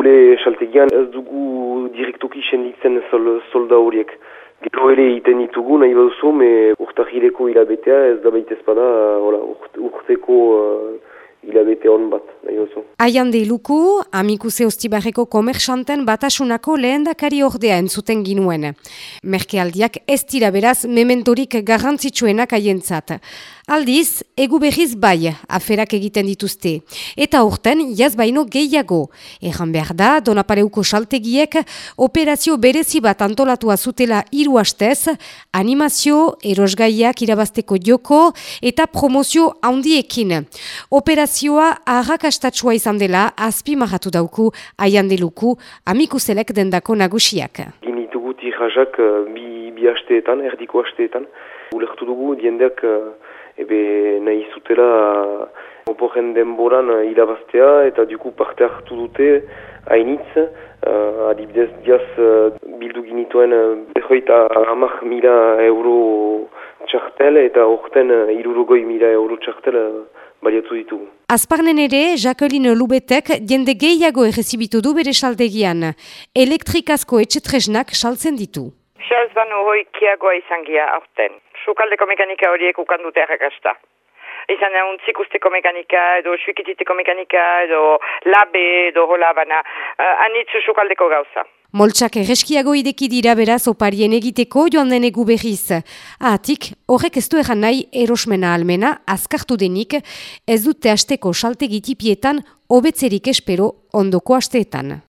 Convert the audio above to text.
gure saltegian ez dugu direktoki senditzen sol, solda horiek. Gero ere iten ditugu nahi baduzu, me urtahireko hilabetea ez da baita ezpada urteko uh, hilabete hon bat nahi baduzu. Aian luku, amikuse ostibarreko komerxanten batasunako lehen dakari ordea entzuten ginuen. Merkealdiak ez dira beraz mementorik garrantzitsuenak aientzat. Aldiz, egu behiz bai aferak egiten dituzte. Eta urten, jaz baino gehiago. Egan behar da, donapaleuko saltegiek operazio berezi bat antolatua zutela hiru hastez, animazio, erosgaiak irabazteko joko eta promozio handiekin. Operazioa arrakastatsua izan dela, azpi maratu dauku, aian deluku, amikuselek dendako nagusiak. Ginitugu tirajak uh, bi, bi hasteetan, erdiko hasteetan. Ulertu dugu, diendeak uh, ebe nahi zutela oporren denboran hilabaztea eta duku parte hartu dute hainitz, uh, adibidez diaz uh, bildu ginituen behoita amak mila euro txartel eta orten uh, irurogoi mila euro txartel uh, baliatu ditugu. Azparnen ere, Jacqueline Lubetek jende gehiago errezibitu du bere saldegian. Elektrikazko etxetresnak saltzen ditu. Xaz banu hoi kiagoa izan gia aurten. Sukaldeko mekanika horiek ukan dute errakasta. Izan da untzik usteko mekanika, edo suikititeko mekanika, edo labe, edo hola bana. Uh, anitzu sukaldeko gauza. Moltsak erreskiago ideki dira beraz oparien egiteko joan denegu berriz. Ahatik, horrek ez du egan nahi erosmena almena, azkartu denik, ez dute asteko salte gitipietan, hobetzerik espero ondoko asteetan.